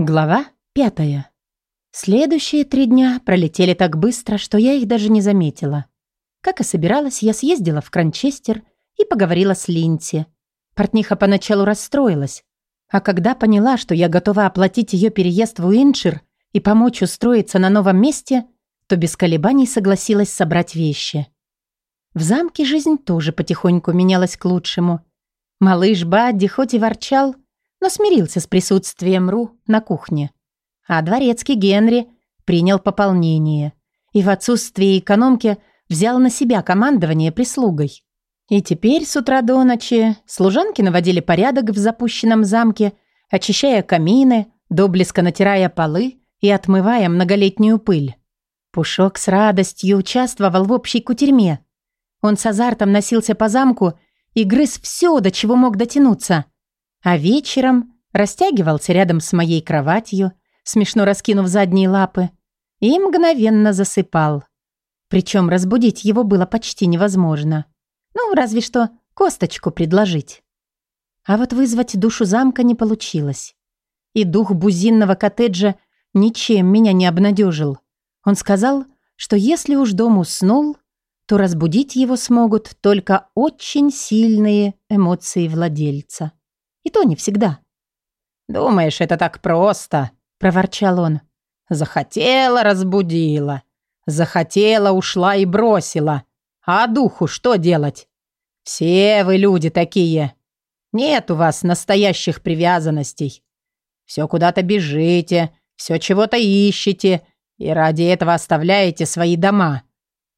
Глава пятая. Следующие три дня пролетели так быстро, что я их даже не заметила. Как и собиралась, я съездила в Кранчестер и поговорила с Линси. Портниха поначалу расстроилась, а когда поняла, что я готова оплатить ее переезд в Уиншир и помочь устроиться на новом месте, то без колебаний согласилась собрать вещи. В замке жизнь тоже потихоньку менялась к лучшему. Малыш Бадди хоть и ворчал, но смирился с присутствием Ру на кухне. А дворецкий Генри принял пополнение и в отсутствие экономки взял на себя командование прислугой. И теперь с утра до ночи служанки наводили порядок в запущенном замке, очищая камины, доблеско натирая полы и отмывая многолетнюю пыль. Пушок с радостью участвовал в общей кутерьме. Он с азартом носился по замку и грыз все, до чего мог дотянуться – а вечером растягивался рядом с моей кроватью, смешно раскинув задние лапы, и мгновенно засыпал. Причем разбудить его было почти невозможно. Ну, разве что косточку предложить. А вот вызвать душу замка не получилось. И дух бузинного коттеджа ничем меня не обнадежил. Он сказал, что если уж дом уснул, то разбудить его смогут только очень сильные эмоции владельца. И то не всегда. «Думаешь, это так просто?» – проворчал он. «Захотела – разбудила. Захотела – ушла и бросила. А духу что делать? Все вы люди такие. Нет у вас настоящих привязанностей. Все куда-то бежите, все чего-то ищете, и ради этого оставляете свои дома.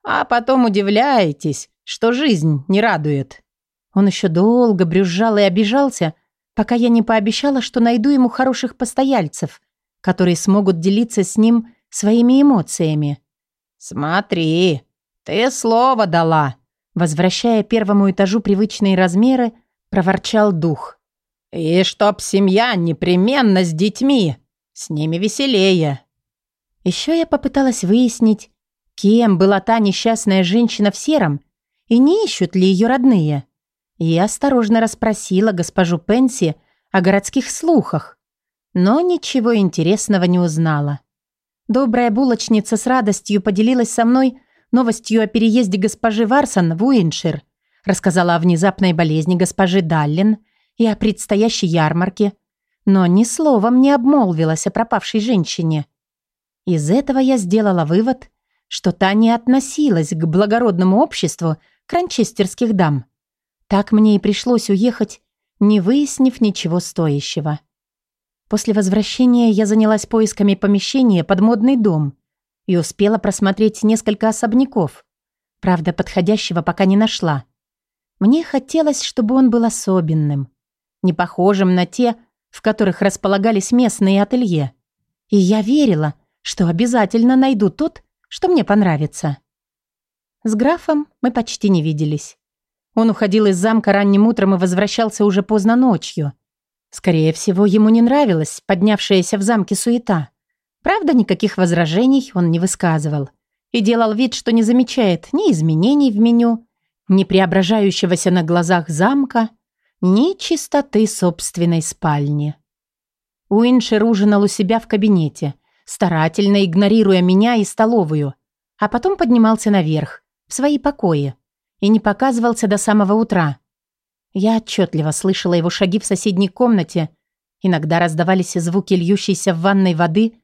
А потом удивляетесь, что жизнь не радует». Он еще долго брюзжал и обижался, пока я не пообещала, что найду ему хороших постояльцев, которые смогут делиться с ним своими эмоциями. «Смотри, ты слово дала!» Возвращая первому этажу привычные размеры, проворчал дух. «И чтоб семья непременно с детьми, с ними веселее». Еще я попыталась выяснить, кем была та несчастная женщина в сером, и не ищут ли ее родные и осторожно расспросила госпожу Пенси о городских слухах, но ничего интересного не узнала. Добрая булочница с радостью поделилась со мной новостью о переезде госпожи Варсон в Уиншир, рассказала о внезапной болезни госпожи Даллин и о предстоящей ярмарке, но ни словом не обмолвилась о пропавшей женщине. Из этого я сделала вывод, что та не относилась к благородному обществу кранчестерских дам. Так мне и пришлось уехать, не выяснив ничего стоящего. После возвращения я занялась поисками помещения под модный дом и успела просмотреть несколько особняков. Правда, подходящего пока не нашла. Мне хотелось, чтобы он был особенным, не похожим на те, в которых располагались местные ателье. И я верила, что обязательно найду тот, что мне понравится. С графом мы почти не виделись. Он уходил из замка ранним утром и возвращался уже поздно ночью. Скорее всего, ему не нравилась поднявшаяся в замке суета. Правда, никаких возражений он не высказывал. И делал вид, что не замечает ни изменений в меню, ни преображающегося на глазах замка, ни чистоты собственной спальни. Уиншер ужинал у себя в кабинете, старательно игнорируя меня и столовую, а потом поднимался наверх, в свои покои и не показывался до самого утра. Я отчетливо слышала его шаги в соседней комнате. Иногда раздавались звуки льющейся в ванной воды,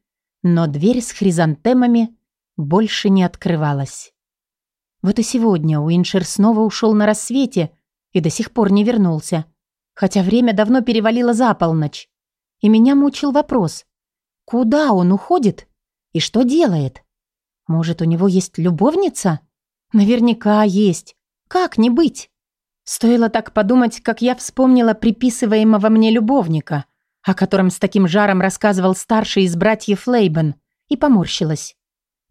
но дверь с хризантемами больше не открывалась. Вот и сегодня Уиншер снова ушел на рассвете и до сих пор не вернулся, хотя время давно перевалило за полночь. И меня мучил вопрос, куда он уходит и что делает? Может, у него есть любовница? Наверняка есть. Как не быть? Стоило так подумать, как я вспомнила приписываемого мне любовника, о котором с таким жаром рассказывал старший из братьев Лейбен, и поморщилась.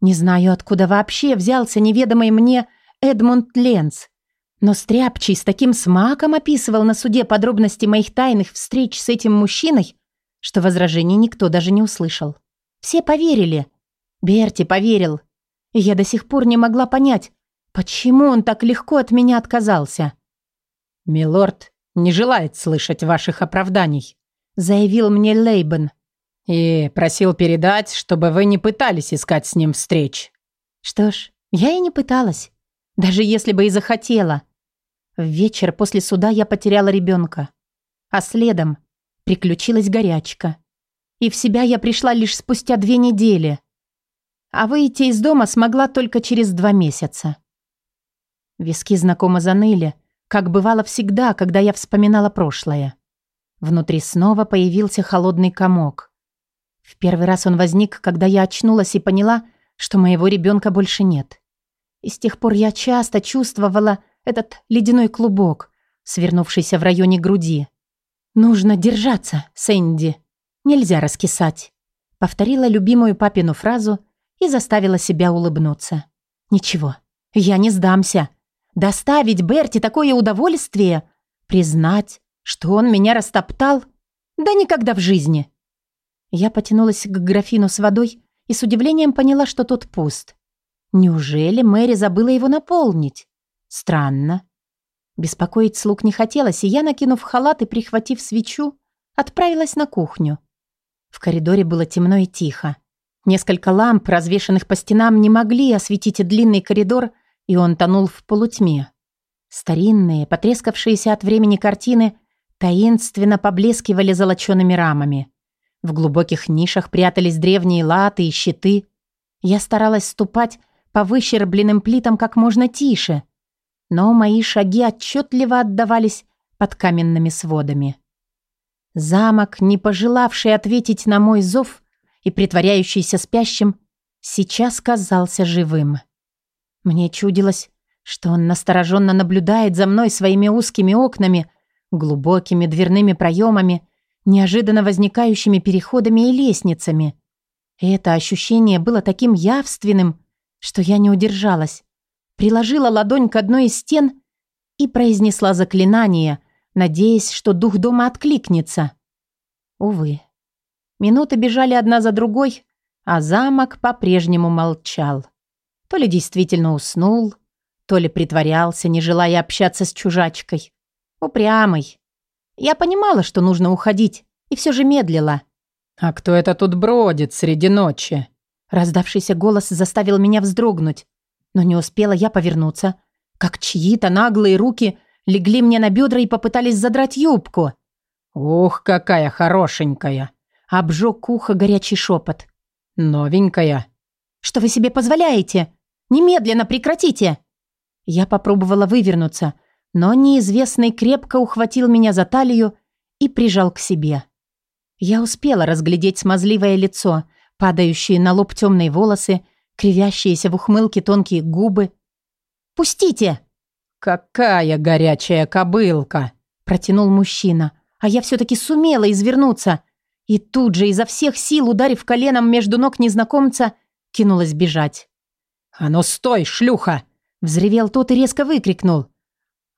Не знаю, откуда вообще взялся неведомый мне Эдмунд Ленц, но Стряпчий с таким смаком описывал на суде подробности моих тайных встреч с этим мужчиной, что возражений никто даже не услышал. Все поверили. Берти поверил. Я до сих пор не могла понять, Почему он так легко от меня отказался? «Милорд не желает слышать ваших оправданий», заявил мне Лейбен. И просил передать, чтобы вы не пытались искать с ним встреч. Что ж, я и не пыталась. Даже если бы и захотела. В вечер после суда я потеряла ребенка. А следом приключилась горячка. И в себя я пришла лишь спустя две недели. А выйти из дома смогла только через два месяца. Виски знакомо заныли, как бывало всегда, когда я вспоминала прошлое. Внутри снова появился холодный комок. В первый раз он возник, когда я очнулась и поняла, что моего ребенка больше нет. И с тех пор я часто чувствовала этот ледяной клубок, свернувшийся в районе груди. «Нужно держаться, Сэнди. Нельзя раскисать», — повторила любимую папину фразу и заставила себя улыбнуться. «Ничего, я не сдамся. Доставить Берти такое удовольствие, признать, что он меня растоптал, да никогда в жизни». Я потянулась к графину с водой и с удивлением поняла, что тот пуст. Неужели Мэри забыла его наполнить? Странно. Беспокоить слуг не хотелось, и я, накинув халат и прихватив свечу, отправилась на кухню. В коридоре было темно и тихо. Несколько ламп, развешанных по стенам, не могли осветить длинный коридор, и он тонул в полутьме. Старинные, потрескавшиеся от времени картины таинственно поблескивали золочеными рамами. В глубоких нишах прятались древние латы и щиты. Я старалась ступать по выщербленным плитам как можно тише, но мои шаги отчетливо отдавались под каменными сводами. Замок, не пожелавший ответить на мой зов и притворяющийся спящим, сейчас казался живым. Мне чудилось, что он настороженно наблюдает за мной своими узкими окнами, глубокими дверными проемами неожиданно возникающими переходами и лестницами. это ощущение было таким явственным, что я не удержалась. Приложила ладонь к одной из стен и произнесла заклинание, надеясь, что дух дома откликнется. Увы. Минуты бежали одна за другой, а замок по-прежнему молчал. То ли действительно уснул, то ли притворялся, не желая общаться с чужачкой. Упрямый, я понимала, что нужно уходить, и все же медлила. «А кто это тут бродит среди ночи?» Раздавшийся голос заставил меня вздрогнуть. Но не успела я повернуться, как чьи-то наглые руки легли мне на бедра и попытались задрать юбку. «Ух, какая хорошенькая!» Обжег ухо горячий шепот. «Новенькая». «Что вы себе позволяете? Немедленно прекратите!» Я попробовала вывернуться, но неизвестный крепко ухватил меня за талию и прижал к себе. Я успела разглядеть смазливое лицо, падающие на лоб темные волосы, кривящиеся в ухмылке тонкие губы. «Пустите!» «Какая горячая кобылка!» протянул мужчина, а я все-таки сумела извернуться и тут же изо всех сил, ударив коленом между ног незнакомца, кинулась бежать. «А ну стой, шлюха!» взревел тот и резко выкрикнул.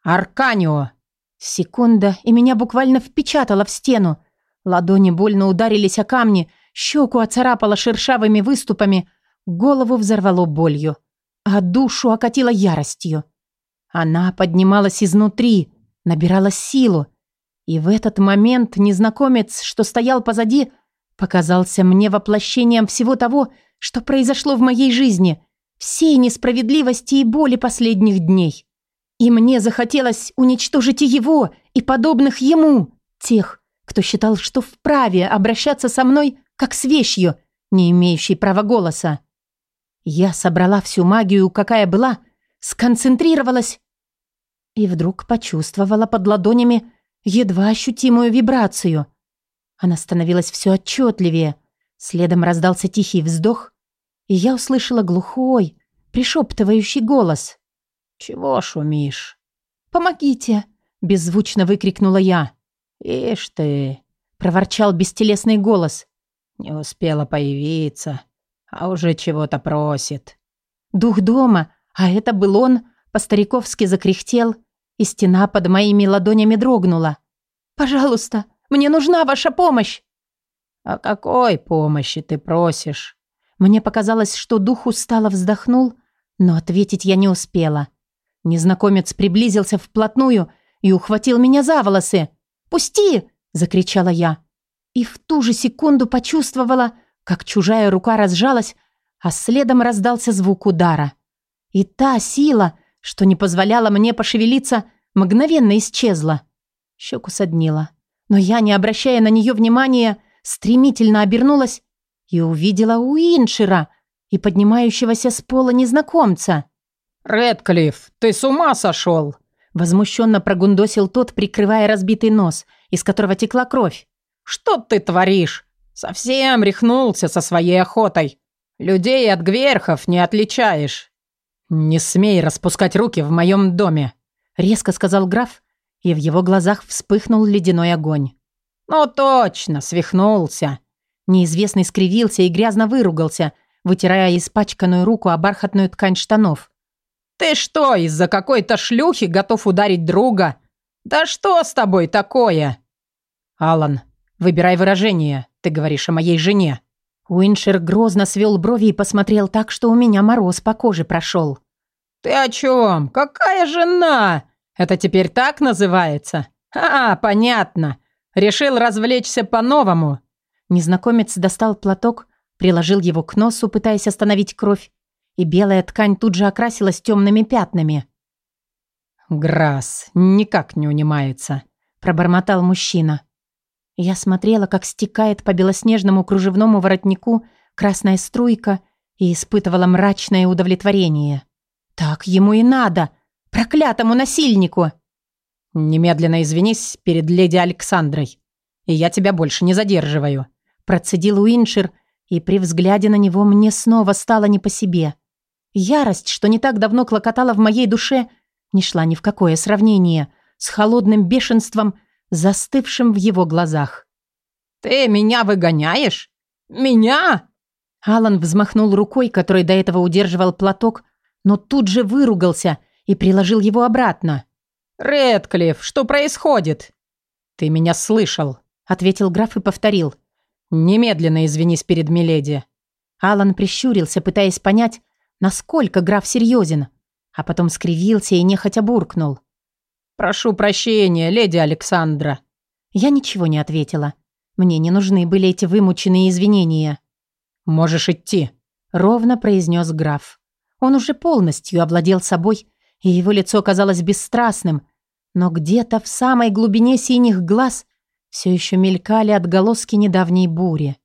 «Арканио!» Секунда, и меня буквально впечатало в стену. Ладони больно ударились о камни, щеку оцарапало шершавыми выступами, голову взорвало болью, а душу окатило яростью. Она поднималась изнутри, набирала силу. И в этот момент незнакомец, что стоял позади, показался мне воплощением всего того, что произошло в моей жизни, всей несправедливости и боли последних дней. И мне захотелось уничтожить и его, и подобных ему, тех, кто считал, что вправе обращаться со мной, как с вещью, не имеющей права голоса. Я собрала всю магию, какая была, сконцентрировалась и вдруг почувствовала под ладонями едва ощутимую вибрацию. Она становилась все отчетливее. Следом раздался тихий вздох, и я услышала глухой, пришептывающий голос. «Чего шумишь?» «Помогите!» – беззвучно выкрикнула я. «Ишь ты!» – проворчал бестелесный голос. «Не успела появиться, а уже чего-то просит». Дух дома, а это был он, по-стариковски закряхтел, и стена под моими ладонями дрогнула. «Пожалуйста, мне нужна ваша помощь!» «О какой помощи ты просишь?» Мне показалось, что дух устало вздохнул, но ответить я не успела. Незнакомец приблизился вплотную и ухватил меня за волосы. «Пусти!» – закричала я. и в ту же секунду почувствовала, как чужая рука разжалась, а следом раздался звук удара. И та сила, что не позволяла мне пошевелиться, мгновенно исчезла. Щеку соднила. Но я, не обращая на нее внимания, стремительно обернулась и увидела Уиншира и поднимающегося с пола незнакомца. «Редклифф, ты с ума сошел?» Возмущенно прогундосил тот, прикрывая разбитый нос, из которого текла кровь. «Что ты творишь? Совсем рехнулся со своей охотой. Людей от гверхов не отличаешь». «Не смей распускать руки в моем доме», — резко сказал граф, и в его глазах вспыхнул ледяной огонь. «Ну точно, свихнулся». Неизвестный скривился и грязно выругался, вытирая испачканную руку о бархатную ткань штанов. «Ты что, из-за какой-то шлюхи готов ударить друга? Да что с тобой такое?» «Алан, выбирай выражение. Ты говоришь о моей жене». Уиншер грозно свел брови и посмотрел так, что у меня мороз по коже прошел. «Ты о чем? Какая жена? Это теперь так называется? А, понятно. Решил развлечься по-новому». Незнакомец достал платок, приложил его к носу, пытаясь остановить кровь, и белая ткань тут же окрасилась темными пятнами. «Грасс никак не унимается», — пробормотал мужчина. Я смотрела, как стекает по белоснежному кружевному воротнику красная струйка и испытывала мрачное удовлетворение. «Так ему и надо! Проклятому насильнику!» «Немедленно извинись перед леди Александрой, и я тебя больше не задерживаю», процедил Уиншир, и при взгляде на него мне снова стало не по себе. Ярость, что не так давно клокотала в моей душе, не шла ни в какое сравнение с холодным бешенством, застывшим в его глазах. «Ты меня выгоняешь? Меня?» Алан взмахнул рукой, которой до этого удерживал платок, но тут же выругался и приложил его обратно. «Редклифф, что происходит?» «Ты меня слышал», — ответил граф и повторил. «Немедленно извинись перед Миледи». Алан прищурился, пытаясь понять, насколько граф серьезен, а потом скривился и нехотя буркнул. «Прошу прощения, леди Александра». Я ничего не ответила. Мне не нужны были эти вымученные извинения. «Можешь идти», — ровно произнес граф. Он уже полностью овладел собой, и его лицо казалось бесстрастным, но где-то в самой глубине синих глаз все еще мелькали отголоски недавней бури.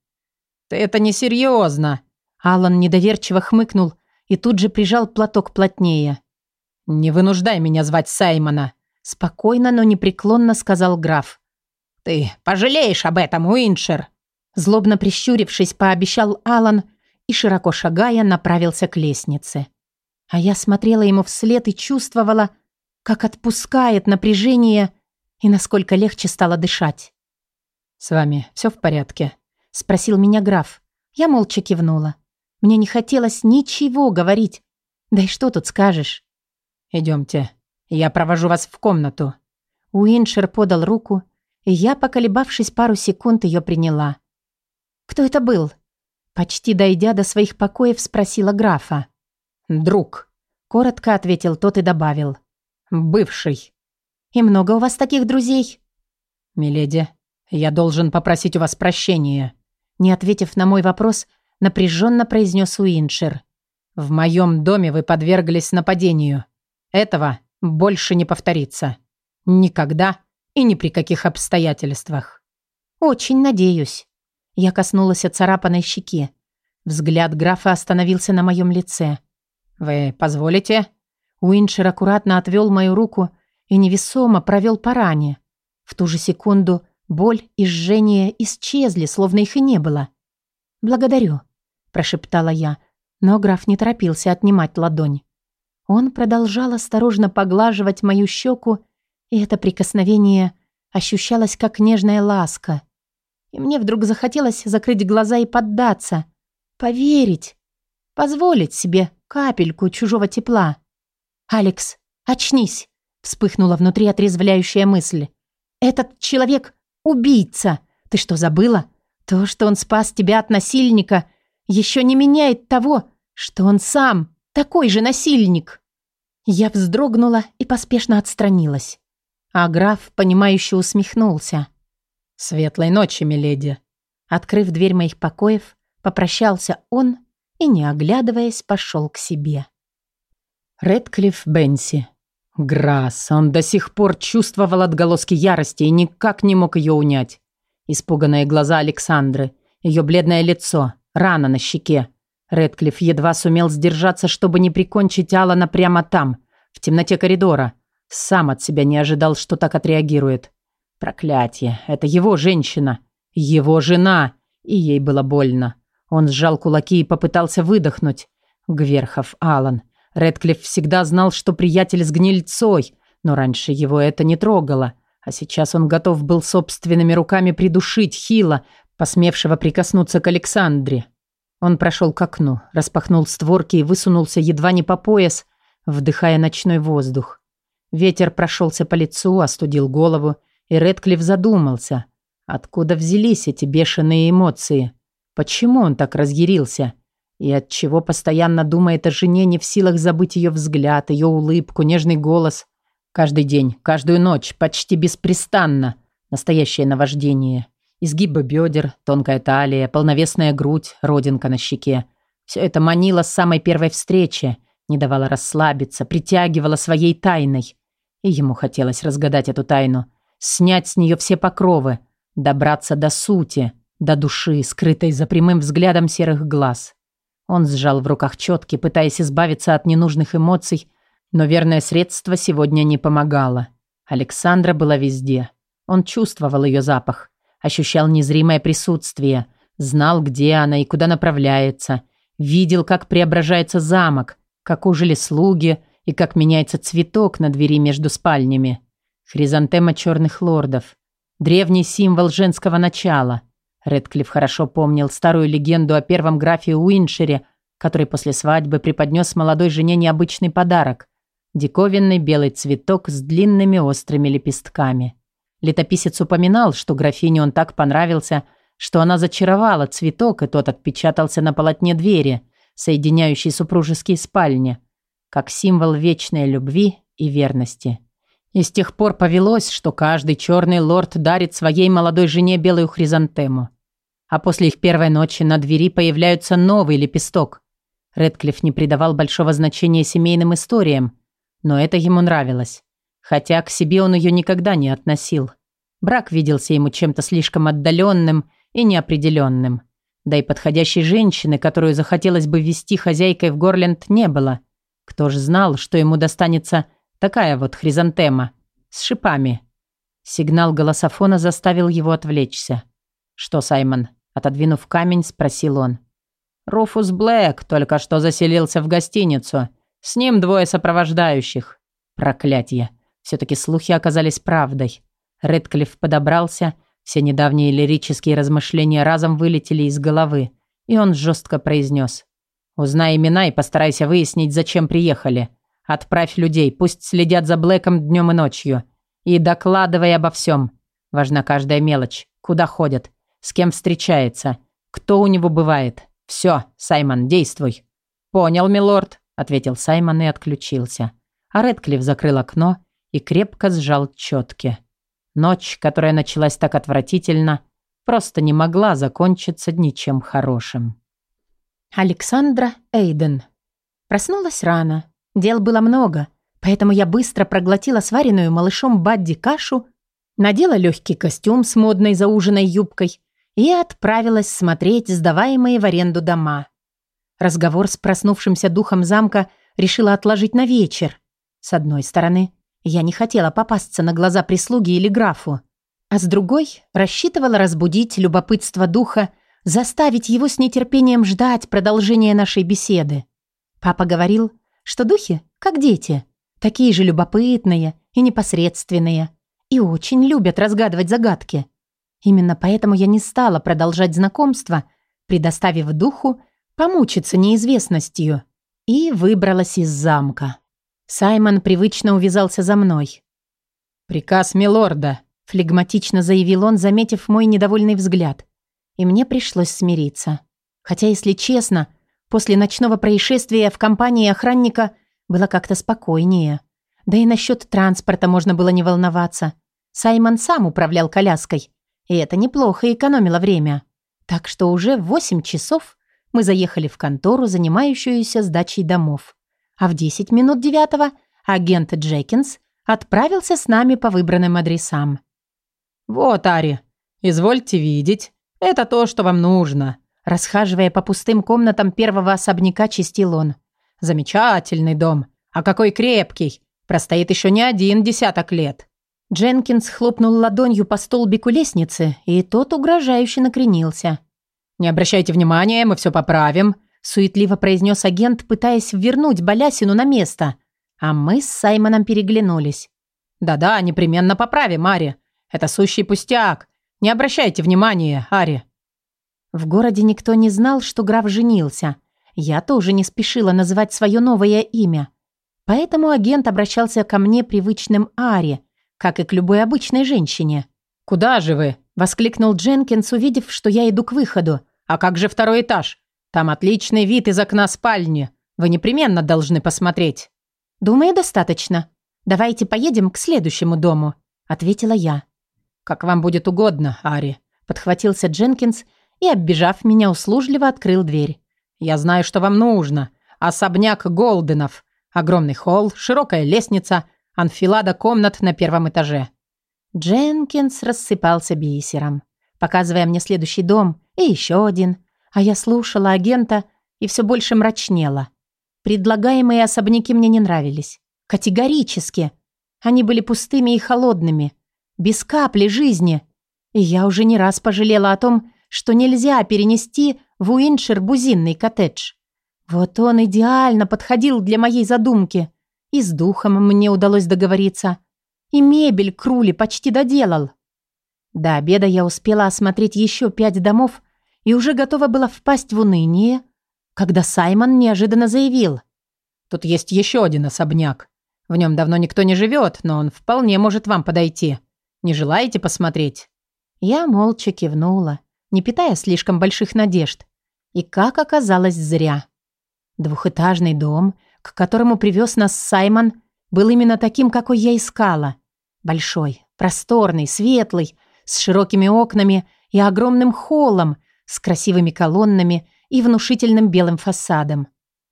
«Ты это несерьезно!» Алан недоверчиво хмыкнул и тут же прижал платок плотнее. «Не вынуждай меня звать Саймона. Спокойно, но непреклонно сказал граф. «Ты пожалеешь об этом, Уиншер!» Злобно прищурившись, пообещал Алан и, широко шагая, направился к лестнице. А я смотрела ему вслед и чувствовала, как отпускает напряжение и насколько легче стало дышать. «С вами все в порядке?» — спросил меня граф. Я молча кивнула. Мне не хотелось ничего говорить. Да и что тут скажешь? Идемте, я провожу вас в комнату». Уиншер подал руку, и я, поколебавшись пару секунд, ее приняла. «Кто это был?» Почти дойдя до своих покоев, спросила графа. «Друг», — коротко ответил тот и добавил. «Бывший». «И много у вас таких друзей?» «Миледи, я должен попросить у вас прощения», не ответив на мой вопрос, напряженно произнес Уиншер. «В моем доме вы подверглись нападению. Этого больше не повторится. Никогда и ни при каких обстоятельствах. Очень надеюсь. Я коснулась царапанной щеки. Взгляд графа остановился на моем лице. «Вы позволите?» Уиншер аккуратно отвел мою руку и невесомо провел по ране. В ту же секунду боль и жжение исчезли, словно их и не было. «Благодарю», – прошептала я, но граф не торопился отнимать ладонь. Он продолжал осторожно поглаживать мою щеку, и это прикосновение ощущалось как нежная ласка. И мне вдруг захотелось закрыть глаза и поддаться, поверить, позволить себе капельку чужого тепла. «Алекс, очнись!» — вспыхнула внутри отрезвляющая мысль. «Этот человек — убийца! Ты что, забыла? То, что он спас тебя от насильника, еще не меняет того, что он сам такой же насильник!» Я вздрогнула и поспешно отстранилась. А граф, понимающе усмехнулся. «Светлой ночи, миледи!» Открыв дверь моих покоев, попрощался он и, не оглядываясь, пошел к себе. Редклифф Бенси. Грасс. Он до сих пор чувствовал отголоски ярости и никак не мог ее унять. Испуганные глаза Александры, ее бледное лицо, рана на щеке. Редклифф едва сумел сдержаться, чтобы не прикончить Алана прямо там, в темноте коридора. Сам от себя не ожидал, что так отреагирует. Проклятие, это его женщина, его жена, и ей было больно. Он сжал кулаки и попытался выдохнуть. Гверхов Алан. Редклифф всегда знал, что приятель с гнильцой, но раньше его это не трогало. А сейчас он готов был собственными руками придушить Хила, посмевшего прикоснуться к Александре. Он прошел к окну, распахнул створки и высунулся едва не по пояс, вдыхая ночной воздух. Ветер прошелся по лицу, остудил голову, и Редклифф задумался, откуда взялись эти бешеные эмоции. Почему он так разъярился? И от чего постоянно думает о жене, не в силах забыть ее взгляд, ее улыбку, нежный голос. Каждый день, каждую ночь, почти беспрестанно. Настоящее наваждение. Изгибы бедер, тонкая талия, полновесная грудь, родинка на щеке. Все это манило с самой первой встречи, не давало расслабиться, притягивало своей тайной. И ему хотелось разгадать эту тайну, снять с нее все покровы, добраться до сути, до души, скрытой за прямым взглядом серых глаз. Он сжал в руках четки, пытаясь избавиться от ненужных эмоций, но верное средство сегодня не помогало. Александра была везде. Он чувствовал ее запах, ощущал незримое присутствие, знал, где она и куда направляется, видел, как преображается замок, как ужили слуги и как меняется цветок на двери между спальнями. Хризантема черных лордов. Древний символ женского начала – Редклифф хорошо помнил старую легенду о первом графе Уиншере, который после свадьбы преподнес молодой жене необычный подарок – диковинный белый цветок с длинными острыми лепестками. Летописец упоминал, что графине он так понравился, что она зачаровала цветок, и тот отпечатался на полотне двери, соединяющей супружеские спальни, как символ вечной любви и верности. И с тех пор повелось, что каждый черный лорд дарит своей молодой жене белую хризантему. А после их первой ночи на двери появляется новый лепесток. Редклифф не придавал большого значения семейным историям, но это ему нравилось. Хотя к себе он ее никогда не относил. Брак виделся ему чем-то слишком отдаленным и неопределенным. Да и подходящей женщины, которую захотелось бы вести хозяйкой в Горленд, не было. Кто ж знал, что ему достанется Такая вот хризантема. С шипами. Сигнал голософона заставил его отвлечься. «Что, Саймон?» Отодвинув камень, спросил он. «Руфус Блэк только что заселился в гостиницу. С ним двое сопровождающих». Проклятье. Все-таки слухи оказались правдой. Редклифф подобрался, все недавние лирические размышления разом вылетели из головы, и он жестко произнес. «Узнай имена и постарайся выяснить, зачем приехали. Отправь людей, пусть следят за Блэком днем и ночью. И докладывай обо всем. Важна каждая мелочь. Куда ходят, с кем встречается, кто у него бывает. Все, Саймон, действуй. Понял, милорд, ответил Саймон и отключился. А Редклифф закрыл окно и крепко сжал четки. Ночь, которая началась так отвратительно, просто не могла закончиться ничем хорошим. Александра Эйден. Проснулась рано, Дел было много, поэтому я быстро проглотила сваренную малышом Бадди кашу, надела легкий костюм с модной зауженной юбкой и отправилась смотреть сдаваемые в аренду дома. Разговор с проснувшимся духом замка решила отложить на вечер. С одной стороны, я не хотела попасться на глаза прислуги или графу, а с другой рассчитывала разбудить любопытство духа, заставить его с нетерпением ждать продолжения нашей беседы. Папа говорил, что духи, как дети, такие же любопытные и непосредственные, и очень любят разгадывать загадки. Именно поэтому я не стала продолжать знакомство, предоставив духу помучиться неизвестностью, и выбралась из замка. Саймон привычно увязался за мной. «Приказ милорда», — флегматично заявил он, заметив мой недовольный взгляд. И мне пришлось смириться. Хотя, если честно, После ночного происшествия в компании охранника было как-то спокойнее. Да и насчет транспорта можно было не волноваться. Саймон сам управлял коляской, и это неплохо экономило время. Так что уже в 8 часов мы заехали в контору, занимающуюся сдачей домов. А в 10 минут девятого агент Джекинс отправился с нами по выбранным адресам. «Вот, Ари, извольте видеть, это то, что вам нужно», расхаживая по пустым комнатам первого особняка, чистил он. «Замечательный дом. А какой крепкий. Простоит еще не один десяток лет». Дженкинс хлопнул ладонью по столбику лестницы, и тот угрожающе накренился. «Не обращайте внимания, мы все поправим», суетливо произнес агент, пытаясь вернуть Балясину на место. А мы с Саймоном переглянулись. «Да-да, непременно поправим, Ари. Это сущий пустяк. Не обращайте внимания, Ари». В городе никто не знал, что граф женился. Я тоже не спешила называть свое новое имя. Поэтому агент обращался ко мне привычным Ари, как и к любой обычной женщине. «Куда же вы?» – воскликнул Дженкинс, увидев, что я иду к выходу. «А как же второй этаж? Там отличный вид из окна спальни. Вы непременно должны посмотреть». «Думаю, достаточно. Давайте поедем к следующему дому», – ответила я. «Как вам будет угодно, Ари», – подхватился Дженкинс и, оббежав меня, услужливо открыл дверь. «Я знаю, что вам нужно. Особняк Голденов. Огромный холл, широкая лестница, анфилада комнат на первом этаже. Дженкинс рассыпался бисером, показывая мне следующий дом и еще один, а я слушала агента и все больше мрачнела. Предлагаемые особняки мне не нравились. Категорически. Они были пустыми и холодными, без капли жизни. И я уже не раз пожалела о том, что нельзя перенести в Уиншир бузинный коттедж. Вот он идеально подходил для моей задумки. И с духом мне удалось договориться. И мебель Крули почти доделал. До обеда я успела осмотреть еще пять домов и уже готова была впасть в уныние, когда Саймон неожиданно заявил. «Тут есть еще один особняк. В нем давно никто не живет, но он вполне может вам подойти. Не желаете посмотреть?» Я молча кивнула, не питая слишком больших надежд. И как оказалось, зря. Двухэтажный дом к которому привез нас Саймон, был именно таким, какой я искала. Большой, просторный, светлый, с широкими окнами и огромным холлом, с красивыми колоннами и внушительным белым фасадом.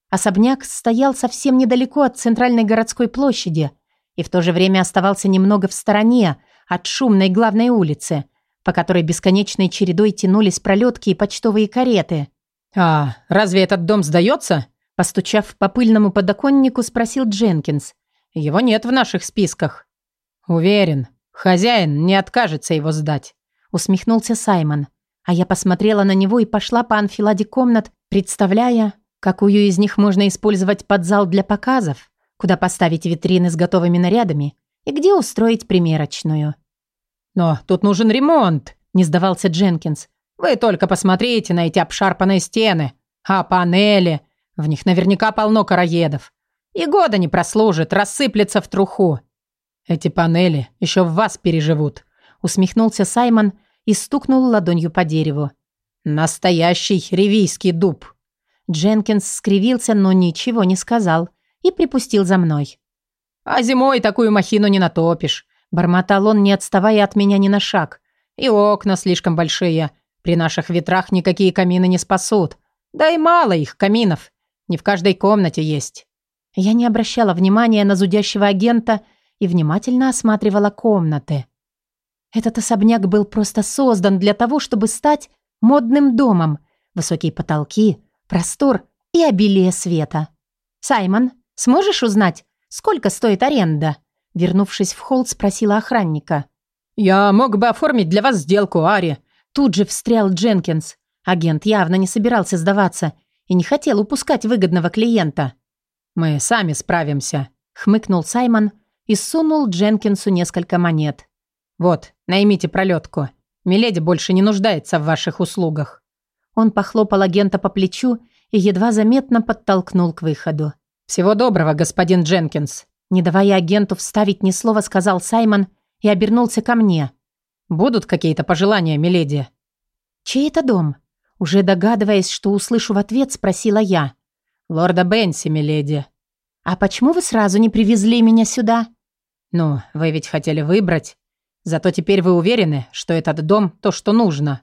Особняк стоял совсем недалеко от центральной городской площади и в то же время оставался немного в стороне от шумной главной улицы, по которой бесконечной чередой тянулись пролетки и почтовые кареты. «А разве этот дом сдается?» Постучав по пыльному подоконнику, спросил Дженкинс. «Его нет в наших списках». «Уверен, хозяин не откажется его сдать», усмехнулся Саймон. А я посмотрела на него и пошла по анфиладе комнат, представляя, какую из них можно использовать под зал для показов, куда поставить витрины с готовыми нарядами и где устроить примерочную. «Но тут нужен ремонт», – не сдавался Дженкинс. «Вы только посмотрите на эти обшарпанные стены, а панели, в них наверняка полно караедов. И года не прослужит, рассыплется в труху. Эти панели еще в вас переживут», — усмехнулся Саймон и стукнул ладонью по дереву. «Настоящий ревийский дуб». Дженкинс скривился, но ничего не сказал и припустил за мной. «А зимой такую махину не натопишь», — бормотал он, не отставая от меня ни на шаг. «И окна слишком большие. При наших ветрах никакие камины не спасут. Да и мало их, каминов. Не в каждой комнате есть». Я не обращала внимания на зудящего агента и внимательно осматривала комнаты. Этот особняк был просто создан для того, чтобы стать модным домом. Высокие потолки, простор и обилие света. «Саймон, сможешь узнать, сколько стоит аренда?» Вернувшись в холл, спросила охранника. «Я мог бы оформить для вас сделку, Ари». Тут же встрял Дженкинс. Агент явно не собирался сдаваться и не хотел упускать выгодного клиента. «Мы сами справимся», — хмыкнул Саймон и сунул Дженкинсу несколько монет. «Вот, наймите пролетку. Миледи больше не нуждается в ваших услугах». Он похлопал агента по плечу и едва заметно подтолкнул к выходу. «Всего доброго, господин Дженкинс». Не давая агенту вставить ни слова, сказал Саймон и обернулся ко мне. «Будут какие-то пожелания, миледи?» «Чей это дом?» Уже догадываясь, что услышу в ответ, спросила я. «Лорда Бенси, миледи». «А почему вы сразу не привезли меня сюда?» «Ну, вы ведь хотели выбрать. Зато теперь вы уверены, что этот дом – то, что нужно».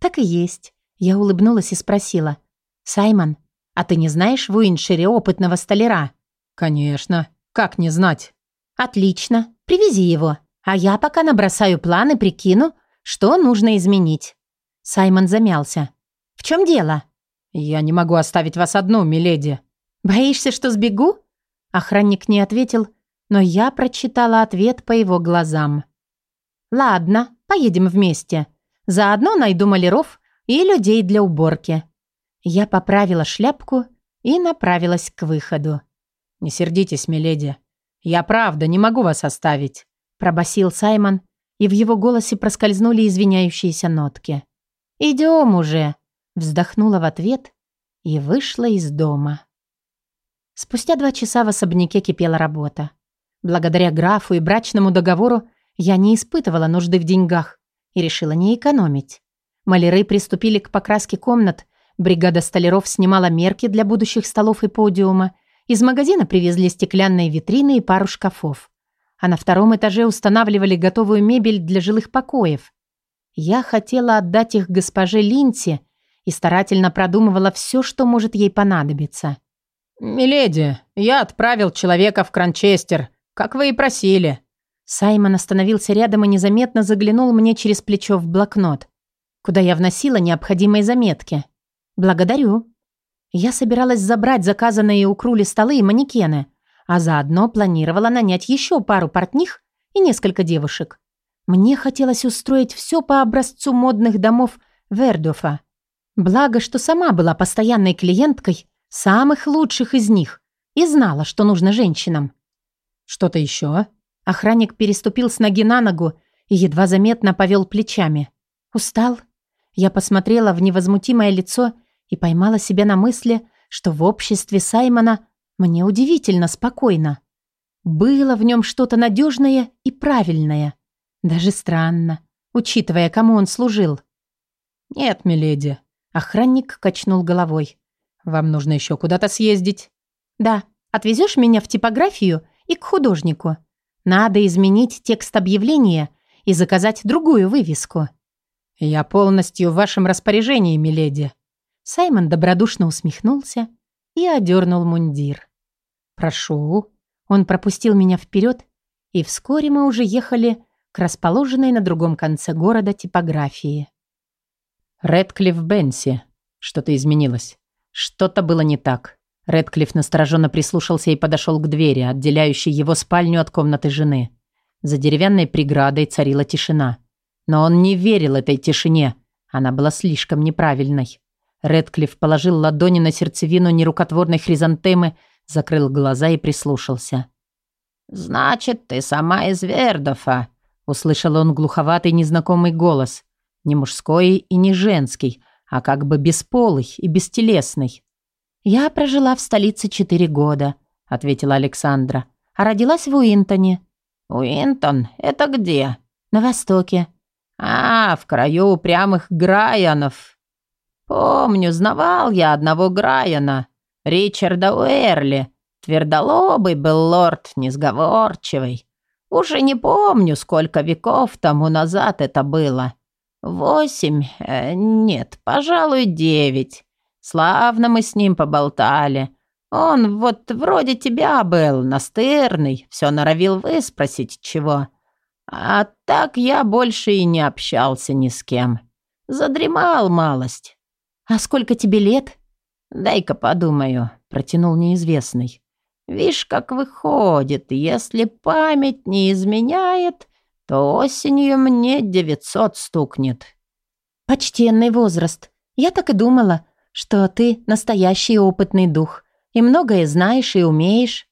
«Так и есть. Я улыбнулась и спросила. «Саймон, а ты не знаешь в Уиншире опытного столяра?» «Конечно. Как не знать?» «Отлично. Привези его. А я пока набросаю план и прикину, что нужно изменить». Саймон замялся. «В чем дело?» «Я не могу оставить вас одну, миледи». «Боишься, что сбегу?» Охранник не ответил, но я прочитала ответ по его глазам. «Ладно, поедем вместе. Заодно найду маляров и людей для уборки». Я поправила шляпку и направилась к выходу. «Не сердитесь, миледи. Я правда не могу вас оставить», – пробасил Саймон, и в его голосе проскользнули извиняющиеся нотки. «Идем уже», – вздохнула в ответ и вышла из дома. Спустя два часа в особняке кипела работа. Благодаря графу и брачному договору я не испытывала нужды в деньгах и решила не экономить. Маляры приступили к покраске комнат, бригада столяров снимала мерки для будущих столов и подиума, из магазина привезли стеклянные витрины и пару шкафов. А на втором этаже устанавливали готовую мебель для жилых покоев. Я хотела отдать их госпоже Линси и старательно продумывала все, что может ей понадобиться. «Миледи, я отправил человека в Кранчестер, как вы и просили». Саймон остановился рядом и незаметно заглянул мне через плечо в блокнот, куда я вносила необходимые заметки. «Благодарю». Я собиралась забрать заказанные у Крули столы и манекены, а заодно планировала нанять еще пару портних и несколько девушек. Мне хотелось устроить все по образцу модных домов Вердофа. Благо, что сама была постоянной клиенткой самых лучших из них и знала, что нужно женщинам. «Что-то еще?» Охранник переступил с ноги на ногу и едва заметно повел плечами. «Устал?» Я посмотрела в невозмутимое лицо и поймала себя на мысли, что в обществе Саймона мне удивительно спокойно. Было в нем что-то надежное и правильное. Даже странно, учитывая, кому он служил. «Нет, миледи», — охранник качнул головой. «Вам нужно еще куда-то съездить?» «Да. Отвезешь меня в типографию и к художнику. Надо изменить текст объявления и заказать другую вывеску». «Я полностью в вашем распоряжении, миледи», Саймон добродушно усмехнулся и одернул мундир. «Прошу». Он пропустил меня вперед, и вскоре мы уже ехали к расположенной на другом конце города типографии. Редклифф Бенси. Что-то изменилось. Что-то было не так. Редклифф настороженно прислушался и подошел к двери, отделяющей его спальню от комнаты жены. За деревянной преградой царила тишина. Но он не верил этой тишине. Она была слишком неправильной. Редклифф положил ладони на сердцевину нерукотворной хризантемы, закрыл глаза и прислушался. «Значит, ты сама из Вердофа», — услышал он глуховатый незнакомый голос. Не мужской и не женский, а как бы бесполый и бестелесный. «Я прожила в столице четыре года», — ответила Александра. «А родилась в Уинтоне». «Уинтон? Это где?» «На востоке». «А, в краю упрямых Грайанов», Помню, знавал я одного Грайана, Ричарда Уэрли. Твердолобый был лорд, несговорчивый. Уже не помню, сколько веков тому назад это было. Восемь? Э, нет, пожалуй, девять. Славно мы с ним поболтали. Он вот вроде тебя был, настырный, все норовил выспросить чего. А так я больше и не общался ни с кем. Задремал малость. «А сколько тебе лет?» «Дай-ка подумаю», — протянул неизвестный. «Вишь, как выходит, если память не изменяет, то осенью мне девятьсот стукнет». «Почтенный возраст. Я так и думала, что ты настоящий опытный дух и многое знаешь и умеешь».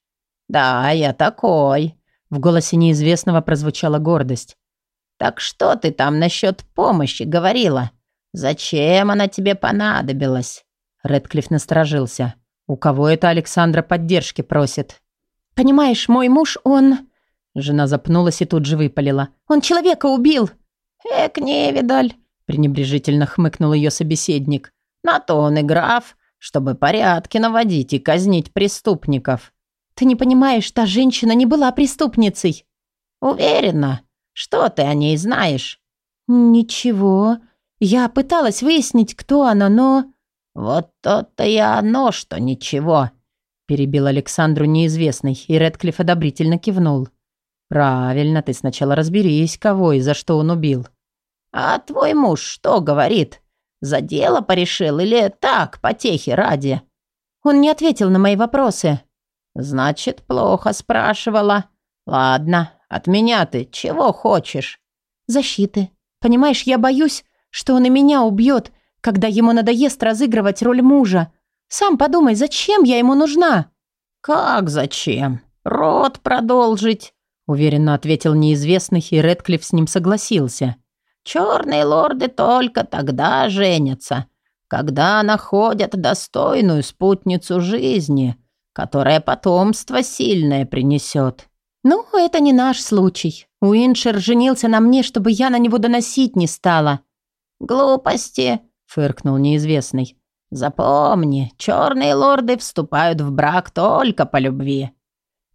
«Да, я такой», — в голосе неизвестного прозвучала гордость. «Так что ты там насчет помощи говорила?» «Зачем она тебе понадобилась?» Редклифф насторожился. «У кого это Александра поддержки просит?» «Понимаешь, мой муж, он...» Жена запнулась и тут же выпалила. «Он человека убил!» «Эк, невидаль!» пренебрежительно хмыкнул ее собеседник. «На то он и граф, чтобы порядки наводить и казнить преступников». «Ты не понимаешь, та женщина не была преступницей». «Уверена. Что ты о ней знаешь?» «Ничего. Я пыталась выяснить, кто она, но...» «Вот то-то и оно, что ничего», — перебил Александру неизвестный, и Редклифф одобрительно кивнул. «Правильно, ты сначала разберись, кого и за что он убил». «А твой муж что говорит? За дело порешил или так, потехи ради?» Он не ответил на мои вопросы. «Значит, плохо спрашивала. Ладно, от меня ты чего хочешь?» «Защиты. Понимаешь, я боюсь, что он и меня убьет, когда ему надоест разыгрывать роль мужа. Сам подумай, зачем я ему нужна?» «Как зачем? Род продолжить?» Уверенно ответил неизвестный, и Редклифф с ним согласился. «Черные лорды только тогда женятся, когда находят достойную спутницу жизни, которая потомство сильное принесет». «Ну, это не наш случай. Уиншер женился на мне, чтобы я на него доносить не стала». «Глупости», — фыркнул неизвестный. «Запомни, черные лорды вступают в брак только по любви».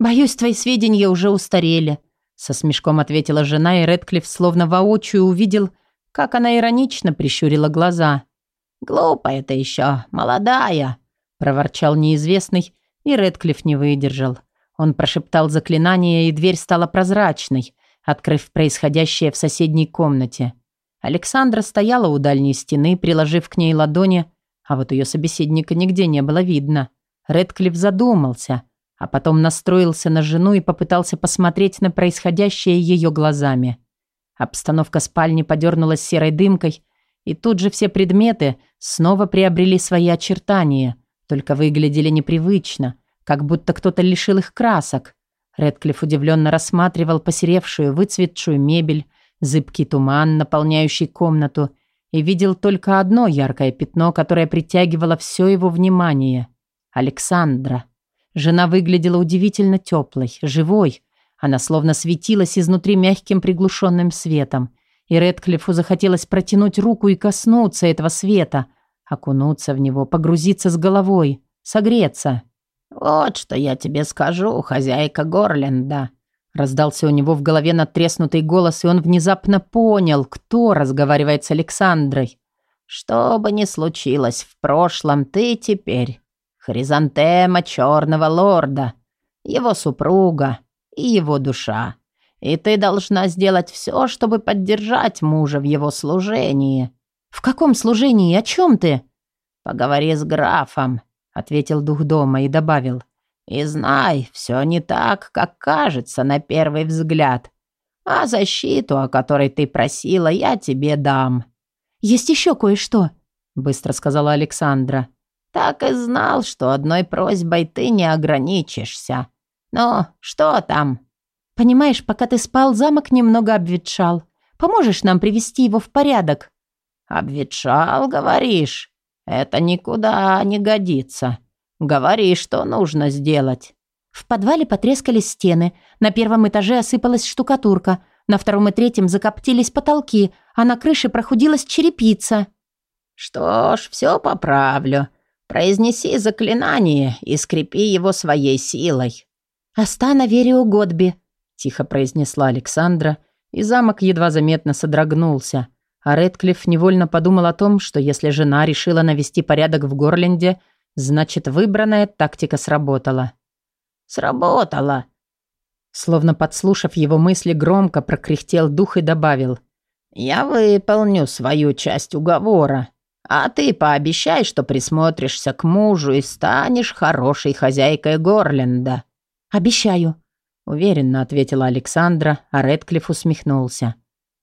«Боюсь, твои сведения уже устарели», — со смешком ответила жена, и Редклифф словно воочию увидел, как она иронично прищурила глаза. «Глупая ты еще, молодая», — проворчал неизвестный, и Редклифф не выдержал. Он прошептал заклинание, и дверь стала прозрачной, открыв происходящее в соседней комнате. Александра стояла у дальней стены, приложив к ней ладони, а вот ее собеседника нигде не было видно. Редклифф задумался, а потом настроился на жену и попытался посмотреть на происходящее ее глазами. Обстановка спальни подернулась серой дымкой, и тут же все предметы снова приобрели свои очертания, только выглядели непривычно, как будто кто-то лишил их красок. Редклифф удивленно рассматривал посеревшую, выцветшую мебель, зыбкий туман, наполняющий комнату, и видел только одно яркое пятно, которое притягивало все его внимание — Александра. Жена выглядела удивительно теплой, живой. Она словно светилась изнутри мягким приглушенным светом. И Редклифу захотелось протянуть руку и коснуться этого света, окунуться в него, погрузиться с головой, согреться. «Вот что я тебе скажу, хозяйка Горленда», Раздался у него в голове надтреснутый голос, и он внезапно понял, кто разговаривает с Александрой. «Что бы ни случилось в прошлом, ты теперь Хризантема черного лорда, его супруга и его душа. И ты должна сделать все, чтобы поддержать мужа в его служении». «В каком служении? О чем ты?» «Поговори с графом», — ответил дух дома и добавил. «И знай, все не так, как кажется на первый взгляд. А защиту, о которой ты просила, я тебе дам». «Есть еще кое-что», — быстро сказала Александра. Так и знал, что одной просьбой ты не ограничишься. Но что там? Понимаешь, пока ты спал, замок немного обветшал. Поможешь нам привести его в порядок? Обветшал, говоришь? Это никуда не годится. Говори, что нужно сделать. В подвале потрескались стены, на первом этаже осыпалась штукатурка, на втором и третьем закоптились потолки, а на крыше прохудилась черепица. Что ж, все поправлю. Произнеси заклинание и скрепи его своей силой». «Астана Верио Годби», — тихо произнесла Александра, и замок едва заметно содрогнулся. А Редклифф невольно подумал о том, что если жена решила навести порядок в Горленде, значит, выбранная тактика сработала. «Сработала!» Словно подслушав его мысли, громко прокряхтел дух и добавил. «Я выполню свою часть уговора». А ты пообещай, что присмотришься к мужу и станешь хорошей хозяйкой Горленда». «Обещаю», — уверенно ответила Александра, а Редклифф усмехнулся.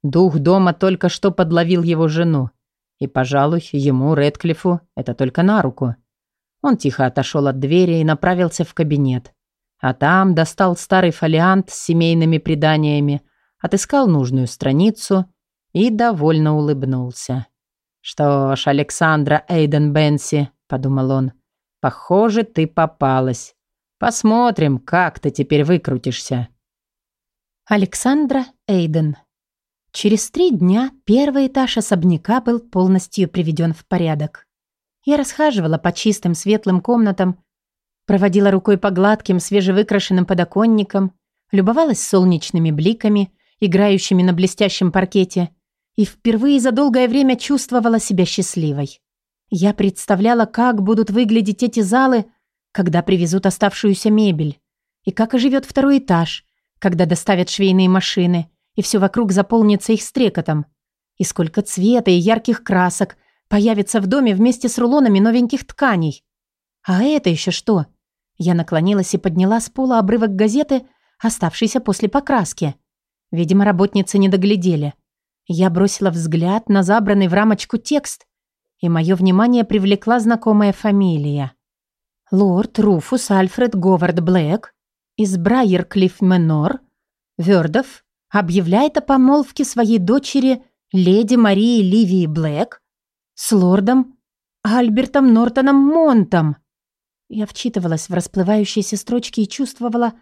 Дух дома только что подловил его жену. И, пожалуй, ему, Редклиффу, это только на руку. Он тихо отошел от двери и направился в кабинет. А там достал старый фолиант с семейными преданиями, отыскал нужную страницу и довольно улыбнулся. «Что ж, Александра Эйден Бенси», — подумал он, — «похоже, ты попалась. Посмотрим, как ты теперь выкрутишься». Александра Эйден. Через три дня первый этаж особняка был полностью приведен в порядок. Я расхаживала по чистым светлым комнатам, проводила рукой по гладким свежевыкрашенным подоконникам, любовалась солнечными бликами, играющими на блестящем паркете, и впервые за долгое время чувствовала себя счастливой. Я представляла, как будут выглядеть эти залы, когда привезут оставшуюся мебель, и как оживет второй этаж, когда доставят швейные машины, и все вокруг заполнится их стрекотом, и сколько цвета и ярких красок появится в доме вместе с рулонами новеньких тканей. А это еще что? Я наклонилась и подняла с пола обрывок газеты, оставшийся после покраски. Видимо, работницы не доглядели. Я бросила взгляд на забранный в рамочку текст, и мое внимание привлекла знакомая фамилия. Лорд Руфус Альфред Говард Блэк из Брайер-Клифф Менор, Вердов, объявляет о помолвке своей дочери леди Марии Ливии Блэк с лордом Альбертом Нортоном Монтом. Я вчитывалась в расплывающиеся строчки и чувствовала,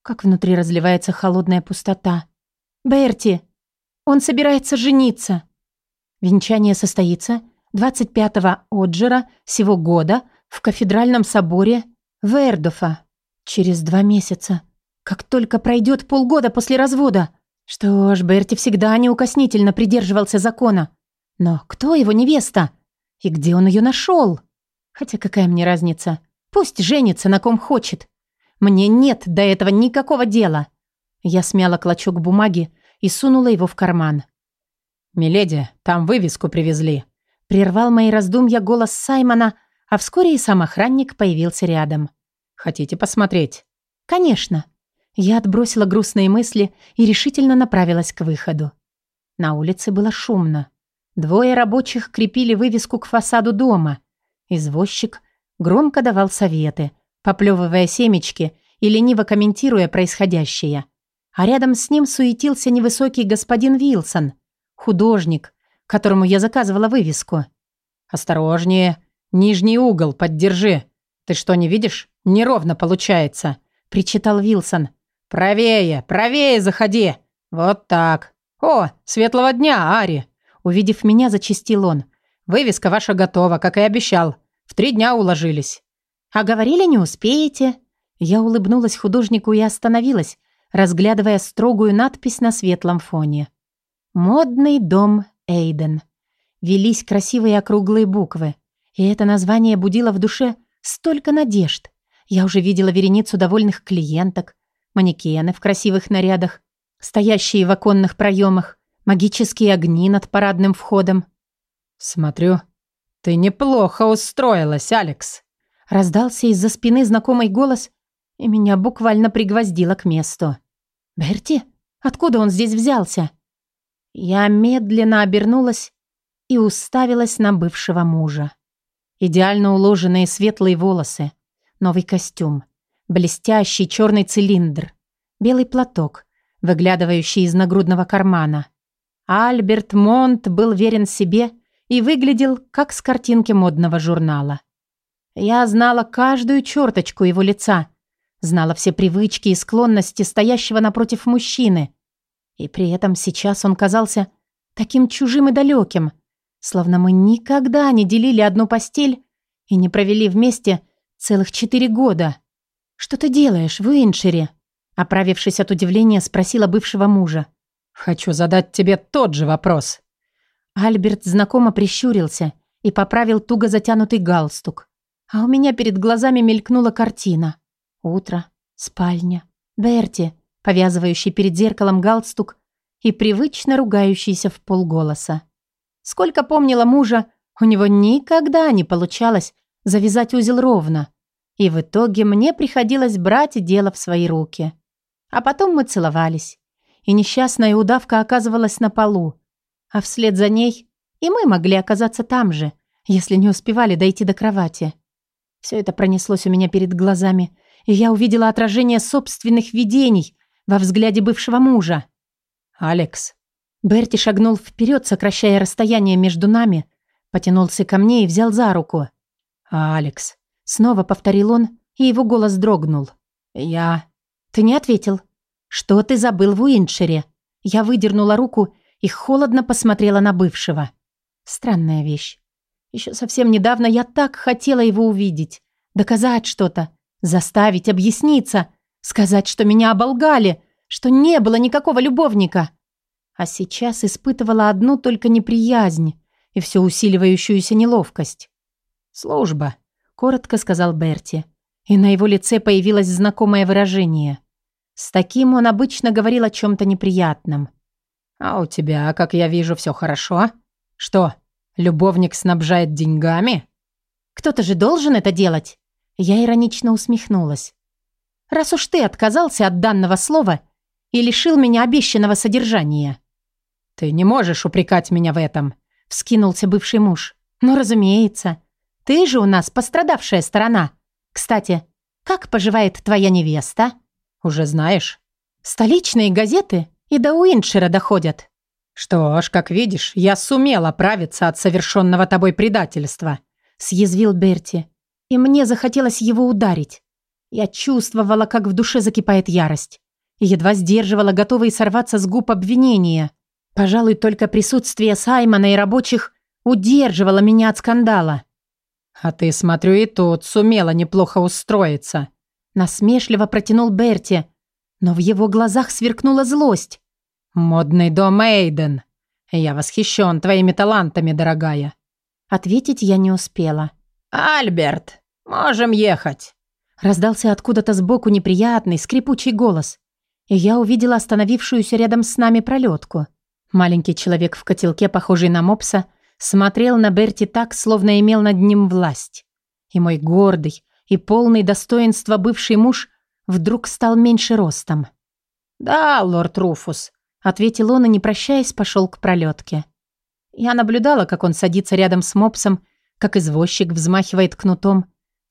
как внутри разливается холодная пустота. «Берти, он собирается жениться. Венчание состоится 25-го Оджера сего года в кафедральном соборе Вердофа. Через два месяца. Как только пройдет полгода после развода. Что ж, Берти всегда неукоснительно придерживался закона. Но кто его невеста? И где он ее нашел? Хотя какая мне разница? Пусть женится на ком хочет. Мне нет до этого никакого дела. Я смяла клочок бумаги и сунула его в карман. «Миледи, там вывеску привезли». Прервал мои раздумья голос Саймона, а вскоре и сам охранник появился рядом. «Хотите посмотреть?» «Конечно». Я отбросила грустные мысли и решительно направилась к выходу. На улице было шумно. Двое рабочих крепили вывеску к фасаду дома. Извозчик громко давал советы, поплевывая семечки и лениво комментируя происходящее а рядом с ним суетился невысокий господин Вилсон, художник, которому я заказывала вывеску. «Осторожнее, нижний угол поддержи. Ты что, не видишь? Неровно получается», — причитал Вилсон. «Правее, правее заходи. Вот так. О, светлого дня, Ари!» Увидев меня, зачистил он. «Вывеска ваша готова, как и обещал. В три дня уложились». «А говорили, не успеете?» Я улыбнулась художнику и остановилась, разглядывая строгую надпись на светлом фоне. «Модный дом Эйден». Велись красивые округлые буквы, и это название будило в душе столько надежд. Я уже видела вереницу довольных клиенток, манекены в красивых нарядах, стоящие в оконных проемах, магические огни над парадным входом. «Смотрю, ты неплохо устроилась, Алекс», раздался из-за спины знакомый голос, и меня буквально пригвоздило к месту. «Берти? Откуда он здесь взялся?» Я медленно обернулась и уставилась на бывшего мужа. Идеально уложенные светлые волосы, новый костюм, блестящий черный цилиндр, белый платок, выглядывающий из нагрудного кармана. Альберт Монт был верен себе и выглядел, как с картинки модного журнала. Я знала каждую черточку его лица — Знала все привычки и склонности стоящего напротив мужчины. И при этом сейчас он казался таким чужим и далеким, словно мы никогда не делили одну постель и не провели вместе целых четыре года. «Что ты делаешь в Уиншере?» Оправившись от удивления, спросила бывшего мужа. «Хочу задать тебе тот же вопрос». Альберт знакомо прищурился и поправил туго затянутый галстук. А у меня перед глазами мелькнула картина. Утро, спальня, Берти, повязывающий перед зеркалом галстук и привычно ругающийся в полголоса. Сколько помнила мужа, у него никогда не получалось завязать узел ровно, и в итоге мне приходилось брать дело в свои руки. А потом мы целовались, и несчастная удавка оказывалась на полу, а вслед за ней и мы могли оказаться там же, если не успевали дойти до кровати. Все это пронеслось у меня перед глазами, и я увидела отражение собственных видений во взгляде бывшего мужа. «Алекс». Берти шагнул вперед, сокращая расстояние между нами, потянулся ко мне и взял за руку. «Алекс». Снова повторил он, и его голос дрогнул. «Я...» «Ты не ответил. Что ты забыл в Уиншере?» Я выдернула руку и холодно посмотрела на бывшего. Странная вещь. Еще совсем недавно я так хотела его увидеть, доказать что-то, Заставить объясниться, сказать, что меня оболгали, что не было никакого любовника. а сейчас испытывала одну только неприязнь и все усиливающуюся неловкость. «Служба», — коротко сказал Берти, и на его лице появилось знакомое выражение. С таким он обычно говорил о чем-то неприятном. «А у тебя, как я вижу, все хорошо? Что, любовник снабжает деньгами?» «Кто-то же должен это делать?» Я иронично усмехнулась. «Раз уж ты отказался от данного слова и лишил меня обещанного содержания». «Ты не можешь упрекать меня в этом», — вскинулся бывший муж. «Ну, разумеется. Ты же у нас пострадавшая сторона. Кстати, как поживает твоя невеста?» «Уже знаешь?» «Столичные газеты и до Уиншера доходят». «Что ж, как видишь, я сумел оправиться от совершенного тобой предательства», — съязвил Берти. И мне захотелось его ударить. Я чувствовала, как в душе закипает ярость. И едва сдерживала готовые сорваться с губ обвинения. Пожалуй, только присутствие Саймона и рабочих удерживало меня от скандала. «А ты, смотрю, и тут сумела неплохо устроиться», Насмешливо протянул Берти, но в его глазах сверкнула злость. «Модный дом Эйден. Я восхищен твоими талантами, дорогая». Ответить я не успела. «Альберт, можем ехать!» Раздался откуда-то сбоку неприятный, скрипучий голос. И я увидела остановившуюся рядом с нами пролетку. Маленький человек в котелке, похожий на мопса, смотрел на Берти так, словно имел над ним власть. И мой гордый, и полный достоинства бывший муж вдруг стал меньше ростом. «Да, лорд Руфус», — ответил он и, не прощаясь, пошел к пролетке. Я наблюдала, как он садится рядом с мопсом, как извозчик взмахивает кнутом,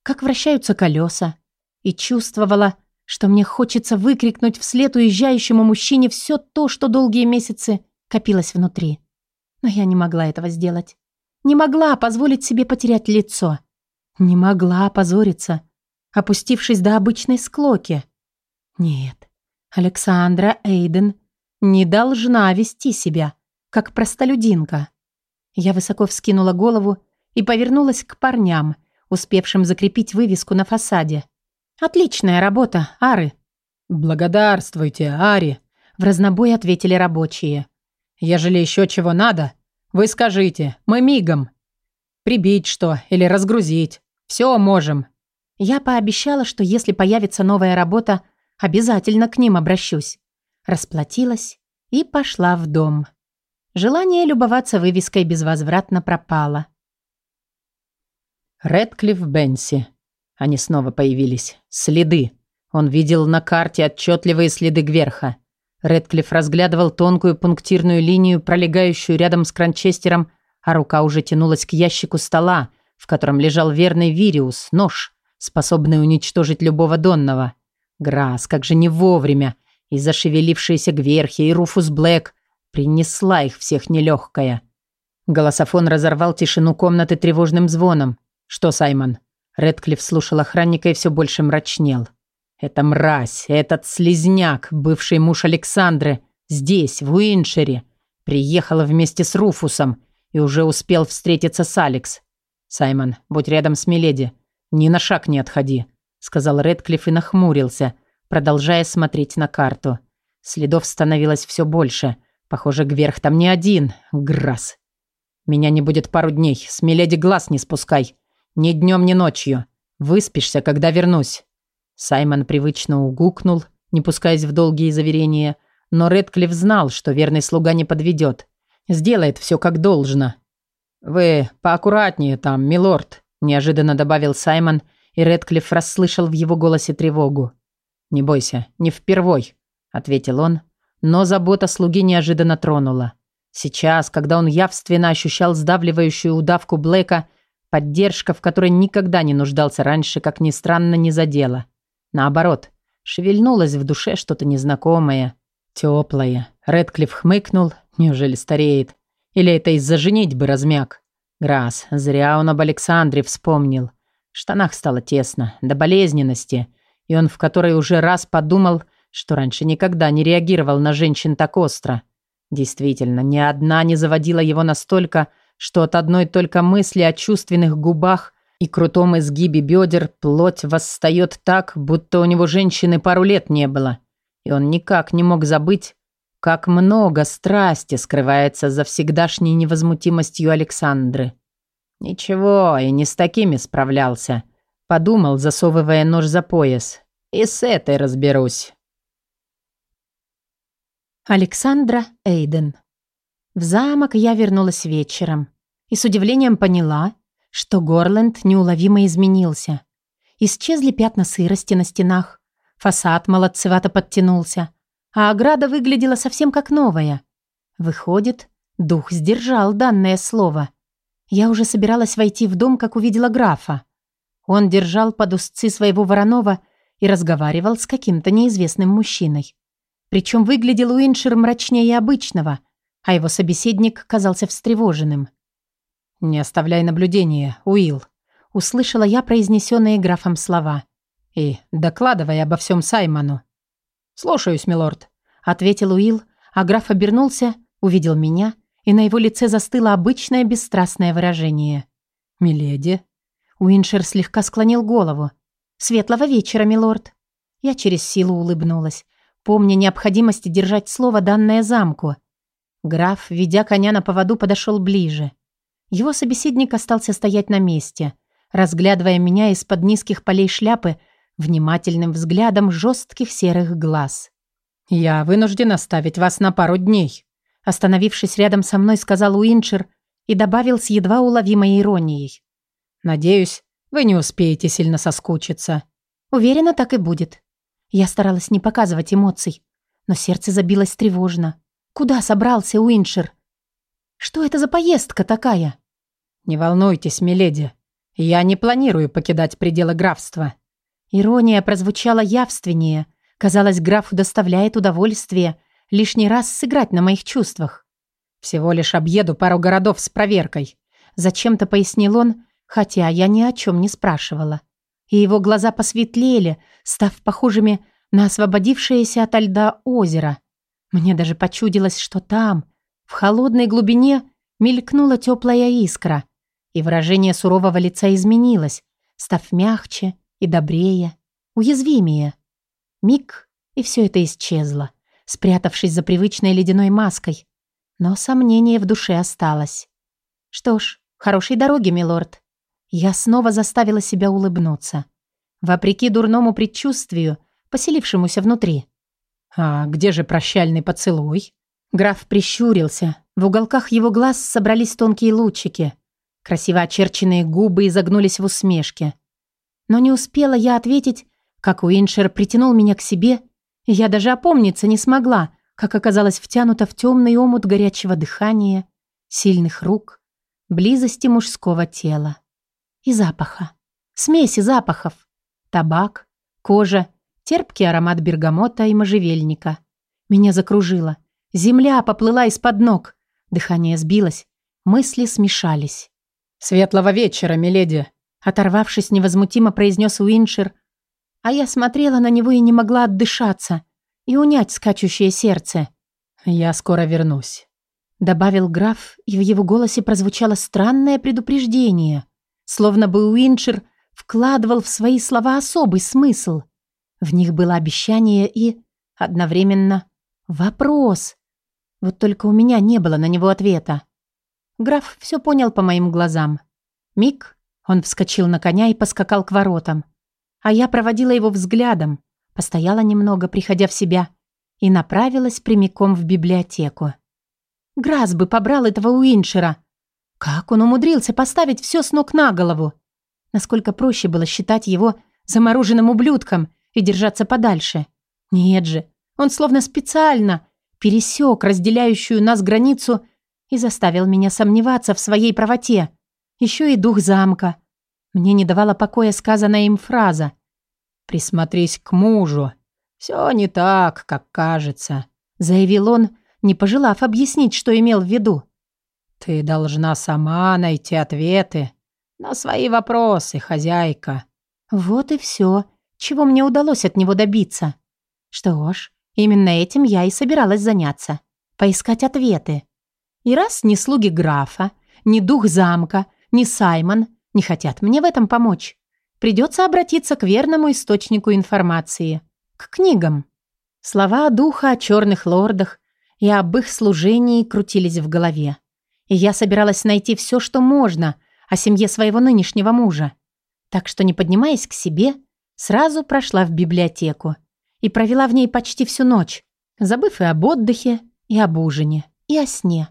как вращаются колеса, и чувствовала, что мне хочется выкрикнуть вслед уезжающему мужчине все то, что долгие месяцы копилось внутри. Но я не могла этого сделать. Не могла позволить себе потерять лицо. Не могла опозориться, опустившись до обычной склоки. Нет, Александра Эйден не должна вести себя, как простолюдинка. Я высоко вскинула голову и повернулась к парням, успевшим закрепить вывеску на фасаде. «Отличная работа, Ары!» «Благодарствуйте, Ари!» В разнобой ответили рабочие. «Ежели еще чего надо, вы скажите, мы мигом. Прибить что или разгрузить. Все можем». Я пообещала, что если появится новая работа, обязательно к ним обращусь. Расплатилась и пошла в дом. Желание любоваться вывеской безвозвратно пропало. Редклифф Бенси. Они снова появились. Следы. Он видел на карте отчетливые следы Гверха. Редклифф разглядывал тонкую пунктирную линию, пролегающую рядом с кранчестером, а рука уже тянулась к ящику стола, в котором лежал верный Вириус, нож, способный уничтожить любого донного. Грас, как же не вовремя, и зашевелившиеся Гверхи, и Руфус Блэк принесла их всех нелегкая. Голософон разорвал тишину комнаты тревожным звоном. «Что, Саймон?» Редклифф слушал охранника и все больше мрачнел. «Это мразь, этот слезняк, бывший муж Александры, здесь, в Уиншере, приехала вместе с Руфусом и уже успел встретиться с Алекс. «Саймон, будь рядом с Миледи. Ни на шаг не отходи», — сказал Редклифф и нахмурился, продолжая смотреть на карту. Следов становилось все больше. Похоже, Гверх там не один. Грас. «Меня не будет пару дней. С Миледи глаз не спускай. Ни днем, ни ночью. Выспишься, когда вернусь». Саймон привычно угукнул, не пускаясь в долгие заверения, но Редклифф знал, что верный слуга не подведет. Сделает все как должно. «Вы поаккуратнее там, милорд», – неожиданно добавил Саймон, и Редклифф расслышал в его голосе тревогу. «Не бойся, не впервой», – ответил он, но забота слуги неожиданно тронула. Сейчас, когда он явственно ощущал сдавливающую удавку Блэка, поддержка, в которой никогда не нуждался раньше, как ни странно, не задела. Наоборот, шевельнулось в душе что-то незнакомое, теплое. Редклифф хмыкнул, неужели стареет? Или это из-за женитьбы размяк? Грасс, зря он об Александре вспомнил. В штанах стало тесно, до болезненности, и он в который уже раз подумал, что раньше никогда не реагировал на женщин так остро. Действительно, ни одна не заводила его настолько, что от одной только мысли о чувственных губах и крутом изгибе бедер плоть восстает так, будто у него женщины пару лет не было. И он никак не мог забыть, Как много страсти скрывается за всегдашней невозмутимостью Александры. Ничего, и не с такими справлялся. Подумал, засовывая нож за пояс. И с этой разберусь. Александра Эйден. В замок я вернулась вечером и с удивлением поняла, что Горленд неуловимо изменился. Исчезли пятна сырости на стенах, фасад молодцевато подтянулся, а ограда выглядела совсем как новая. Выходит, дух сдержал данное слово. Я уже собиралась войти в дом, как увидела графа. Он держал под узцы своего вороного и разговаривал с каким-то неизвестным мужчиной. Причем выглядел Уиншер мрачнее обычного, а его собеседник казался встревоженным. «Не оставляй наблюдения, Уилл», — услышала я произнесенные графом слова. «И докладывай обо всем Саймону». «Слушаюсь, милорд», — ответил Уилл, а граф обернулся, увидел меня, и на его лице застыло обычное бесстрастное выражение. «Миледи». Уиншер слегка склонил голову. «Светлого вечера, милорд». Я через силу улыбнулась, помня необходимость держать слово, данное замку. Граф, ведя коня на поводу, подошел ближе. Его собеседник остался стоять на месте, разглядывая меня из-под низких полей шляпы внимательным взглядом жестких серых глаз. «Я вынужден оставить вас на пару дней», остановившись рядом со мной, сказал Уинчер и добавил с едва уловимой иронией. «Надеюсь, вы не успеете сильно соскучиться». Уверена, так и будет. Я старалась не показывать эмоций, но сердце забилось тревожно. Куда собрался Уиншер? Что это за поездка такая? Не волнуйтесь, миледи. Я не планирую покидать пределы графства. Ирония прозвучала явственнее. Казалось, графу доставляет удовольствие лишний раз сыграть на моих чувствах. Всего лишь объеду пару городов с проверкой. Зачем-то пояснил он, хотя я ни о чем не спрашивала. И его глаза посветлели, став похожими на освободившееся ото льда озеро. Мне даже почудилось, что там, в холодной глубине, мелькнула теплая искра, и выражение сурового лица изменилось, став мягче и добрее, уязвимее. Миг, и все это исчезло, спрятавшись за привычной ледяной маской. Но сомнение в душе осталось. Что ж, хорошей дороги, милорд. Я снова заставила себя улыбнуться. Вопреки дурному предчувствию, поселившемуся внутри. «А где же прощальный поцелуй?» Граф прищурился. В уголках его глаз собрались тонкие лучики. Красиво очерченные губы изогнулись в усмешке. Но не успела я ответить, как Уиншер притянул меня к себе, я даже опомниться не смогла, как оказалась втянута в темный омут горячего дыхания, сильных рук, близости мужского тела. И запаха. Смеси запахов. Табак, кожа, терпкий аромат бергамота и можжевельника. Меня закружило. Земля поплыла из-под ног. Дыхание сбилось, мысли смешались. «Светлого вечера, миледи!» Оторвавшись, невозмутимо произнес Уиншер, а я смотрела на него и не могла отдышаться и унять скачущее сердце. «Я скоро вернусь», — добавил граф, и в его голосе прозвучало странное предупреждение, словно бы Уиншер вкладывал в свои слова особый смысл. В них было обещание и, одновременно, вопрос. Вот только у меня не было на него ответа. Граф все понял по моим глазам. Миг, он вскочил на коня и поскакал к воротам. А я проводила его взглядом, постояла немного, приходя в себя, и направилась прямиком в библиотеку. Грас бы побрал этого Уиншера. Как он умудрился поставить все с ног на голову? Насколько проще было считать его замороженным ублюдком и держаться подальше. Нет же, он словно специально пересек разделяющую нас границу и заставил меня сомневаться в своей правоте. Еще и дух замка. Мне не давала покоя сказанная им фраза. «Присмотрись к мужу. Все не так, как кажется», — заявил он, не пожелав объяснить, что имел в виду. «Ты должна сама найти ответы на свои вопросы, хозяйка». Вот и все, чего мне удалось от него добиться. Что ж, именно этим я и собиралась заняться. Поискать ответы. И раз ни слуги графа, ни дух замка, ни Саймон не хотят мне в этом помочь, придется обратиться к верному источнику информации, к книгам. Слова духа о черных лордах и об их служении крутились в голове. И я собиралась найти все, что можно о семье своего нынешнего мужа. Так что, не поднимаясь к себе, сразу прошла в библиотеку и провела в ней почти всю ночь, забыв и об отдыхе, и об ужине, и о сне.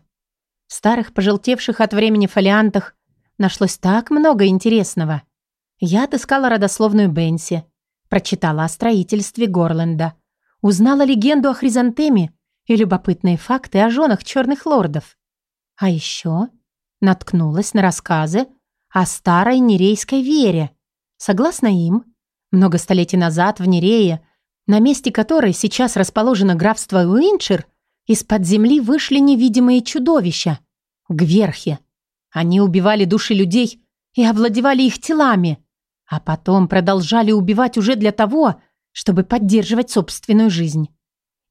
В старых, пожелтевших от времени фолиантах нашлось так много интересного. Я отыскала родословную Бенси, прочитала о строительстве Горленда, узнала легенду о хризантеме и любопытные факты о женах черных лордов. А еще наткнулась на рассказы о старой нерейской вере. Согласно им, много столетий назад в Нерее, на месте которой сейчас расположено графство Уинчер, из-под земли вышли невидимые чудовища — гверхи. Они убивали души людей и овладевали их телами, а потом продолжали убивать уже для того, чтобы поддерживать собственную жизнь.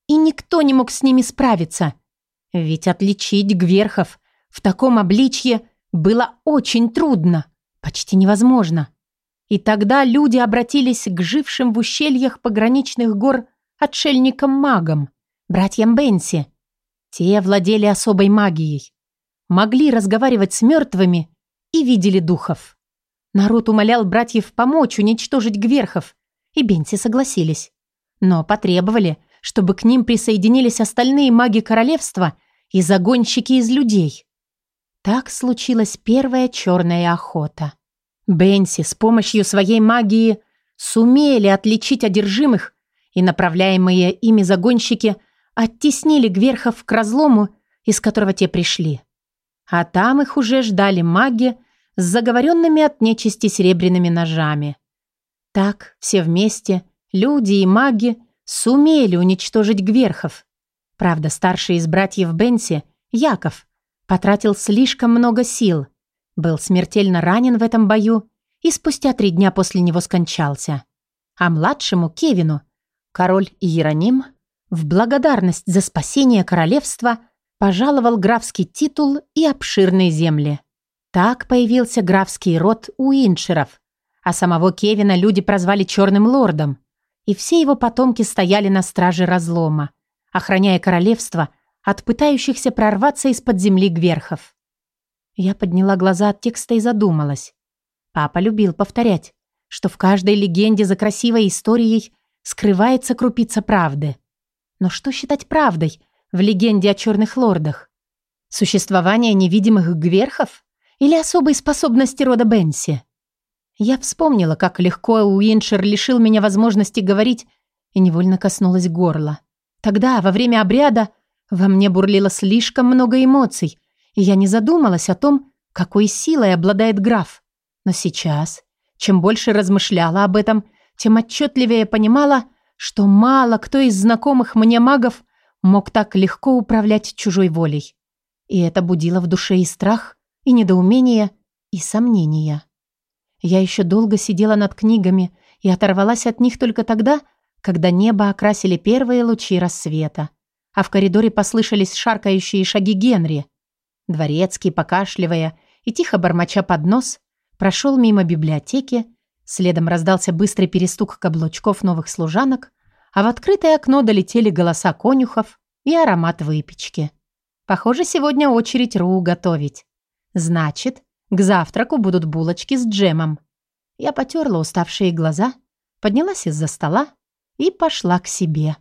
И никто не мог с ними справиться. Ведь отличить гверхов в таком обличье было очень трудно, почти невозможно. И тогда люди обратились к жившим в ущельях пограничных гор отшельникам-магам, братьям Бенси. Те владели особой магией, могли разговаривать с мертвыми и видели духов. Народ умолял братьев помочь уничтожить гверхов, и Бенси согласились. Но потребовали, чтобы к ним присоединились остальные маги королевства и загонщики из людей. Так случилась первая черная охота. Бенси с помощью своей магии сумели отличить одержимых, и направляемые ими загонщики оттеснили гверхов к разлому, из которого те пришли. А там их уже ждали маги с заговоренными от нечисти серебряными ножами. Так все вместе, люди и маги, сумели уничтожить гверхов. Правда, старший из братьев Бенси, Яков, потратил слишком много сил – был смертельно ранен в этом бою и спустя три дня после него скончался. А младшему Кевину король Иероним в благодарность за спасение королевства пожаловал графский титул и обширные земли. Так появился графский род Уиншеров, а самого Кевина люди прозвали Черным Лордом, и все его потомки стояли на страже разлома, охраняя королевство от пытающихся прорваться из-под земли гверхов. Я подняла глаза от текста и задумалась. Папа любил повторять, что в каждой легенде за красивой историей скрывается крупица правды. Но что считать правдой в легенде о черных лордах? Существование невидимых гверхов или особой способности рода Бенси? Я вспомнила, как легко Уиншер лишил меня возможности говорить и невольно коснулась горла. Тогда, во время обряда, во мне бурлило слишком много эмоций, я не задумалась о том, какой силой обладает граф. Но сейчас, чем больше размышляла об этом, тем отчетливее понимала, что мало кто из знакомых мне магов мог так легко управлять чужой волей. И это будило в душе и страх, и недоумение, и сомнения. Я еще долго сидела над книгами и оторвалась от них только тогда, когда небо окрасили первые лучи рассвета, а в коридоре послышались шаркающие шаги Генри — Дворецкий, покашливая и тихо бормоча под нос, прошел мимо библиотеки, следом раздался быстрый перестук каблучков новых служанок, а в открытое окно долетели голоса конюхов и аромат выпечки. Похоже, сегодня очередь Ру готовить. Значит, к завтраку будут булочки с джемом. Я потерла уставшие глаза, поднялась из-за стола и пошла к себе.